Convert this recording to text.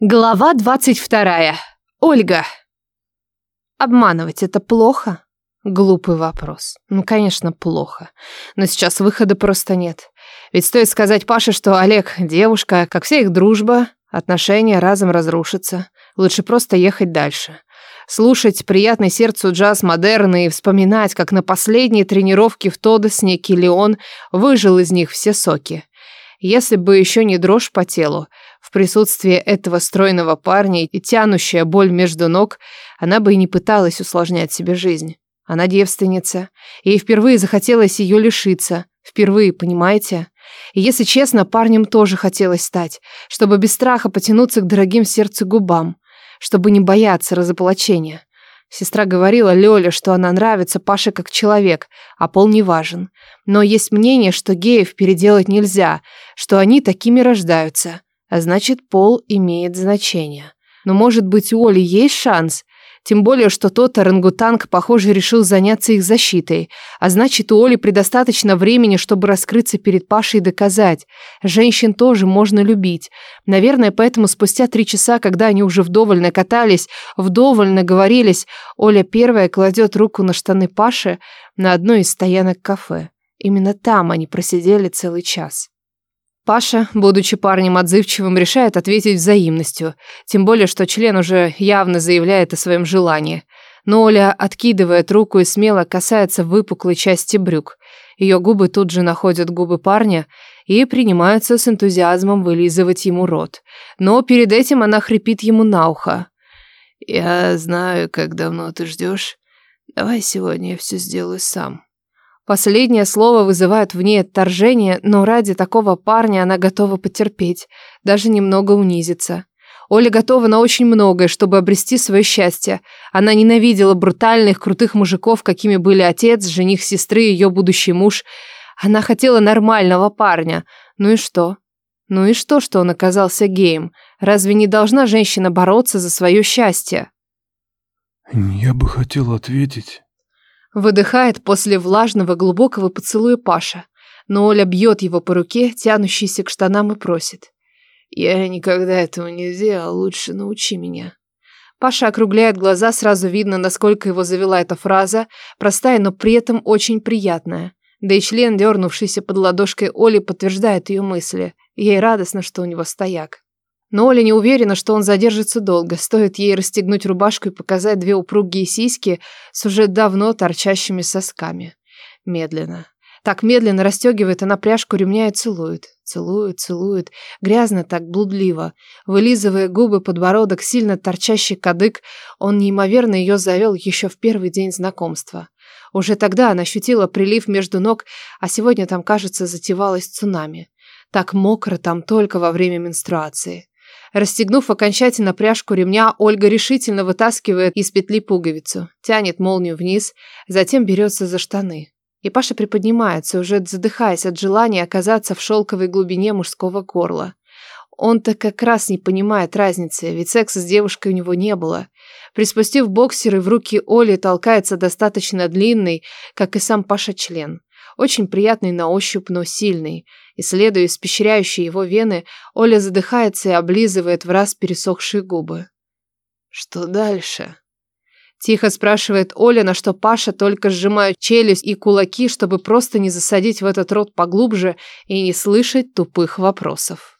Глава двадцать вторая. Ольга. Обманывать это плохо? Глупый вопрос. Ну, конечно, плохо. Но сейчас выхода просто нет. Ведь стоит сказать Паше, что Олег девушка, как вся их дружба, отношения разом разрушатся. Лучше просто ехать дальше. Слушать приятный сердцу джаз модерна и вспоминать, как на последней тренировке в Тодосне Киллион выжил из них все соки. Если бы еще не дрожь по телу, в присутствии этого стройного парня и тянущая боль между ног, она бы и не пыталась усложнять себе жизнь. Она девственница. Ей впервые захотелось ее лишиться. Впервые, понимаете? И если честно, парнем тоже хотелось стать, чтобы без страха потянуться к дорогим сердцу губам, чтобы не бояться разоблачения. Сестра говорила Лёле, что она нравится Паше как человек, а пол не важен. Но есть мнение, что геев переделать нельзя, что они такими рождаются, а значит, пол имеет значение. Но может быть у Оли есть шанс? Тем более, что тот орангутанг, похоже, решил заняться их защитой. А значит, у Оли предостаточно времени, чтобы раскрыться перед Пашей и доказать. Женщин тоже можно любить. Наверное, поэтому спустя три часа, когда они уже вдоволь накатались, вдоволь наговорились, Оля первая кладет руку на штаны Паши на одной из стоянок кафе. Именно там они просидели целый час. Паша, будучи парнем отзывчивым, решает ответить взаимностью, тем более, что член уже явно заявляет о своем желании. Но Оля откидывает руку и смело касается выпуклой части брюк. Ее губы тут же находят губы парня и принимаются с энтузиазмом вылизывать ему рот. Но перед этим она хрипит ему на ухо. «Я знаю, как давно ты ждешь. Давай сегодня я все сделаю сам». Последнее слово вызывает в ней отторжение, но ради такого парня она готова потерпеть, даже немного унизиться. Оля готова на очень многое, чтобы обрести свое счастье. Она ненавидела брутальных, крутых мужиков, какими были отец, жених сестры, ее будущий муж. Она хотела нормального парня. Ну и что? Ну и что, что он оказался геем? Разве не должна женщина бороться за свое счастье? Я бы хотел ответить, Выдыхает после влажного глубокого поцелуя Паша, но Оля бьет его по руке, тянущейся к штанам, и просит. «Я никогда этого не сделал, лучше научи меня». Паша округляет глаза, сразу видно, насколько его завела эта фраза, простая, но при этом очень приятная. Да и член, дернувшийся под ладошкой Оли, подтверждает ее мысли. Ей радостно, что у него стояк. Но Оля не уверена, что он задержится долго. Стоит ей расстегнуть рубашку и показать две упругие сиськи с уже давно торчащими сосками. Медленно. Так медленно расстегивает она пряжку ремня и целует. Целует, целует. Грязно так, блудливо. Вылизывая губы, подбородок, сильно торчащий кадык, он неимоверно ее завел еще в первый день знакомства. Уже тогда она ощутила прилив между ног, а сегодня там, кажется, затевалось цунами. Так мокро там только во время менструации. Расстегнув окончательно пряжку ремня, Ольга решительно вытаскивает из петли пуговицу, тянет молнию вниз, затем берется за штаны. И Паша приподнимается, уже задыхаясь от желания оказаться в шелковой глубине мужского горла. Он-то как раз не понимает разницы, ведь секса с девушкой у него не было. Приспустив боксеры, в руки Оли толкается достаточно длинный, как и сам Паша член. Очень приятный на ощупь, но сильный. Исследуя испещряющие его вены, Оля задыхается и облизывает в раз пересохшие губы. «Что дальше?» Тихо спрашивает Оля, на что Паша только сжимает челюсть и кулаки, чтобы просто не засадить в этот рот поглубже и не слышать тупых вопросов.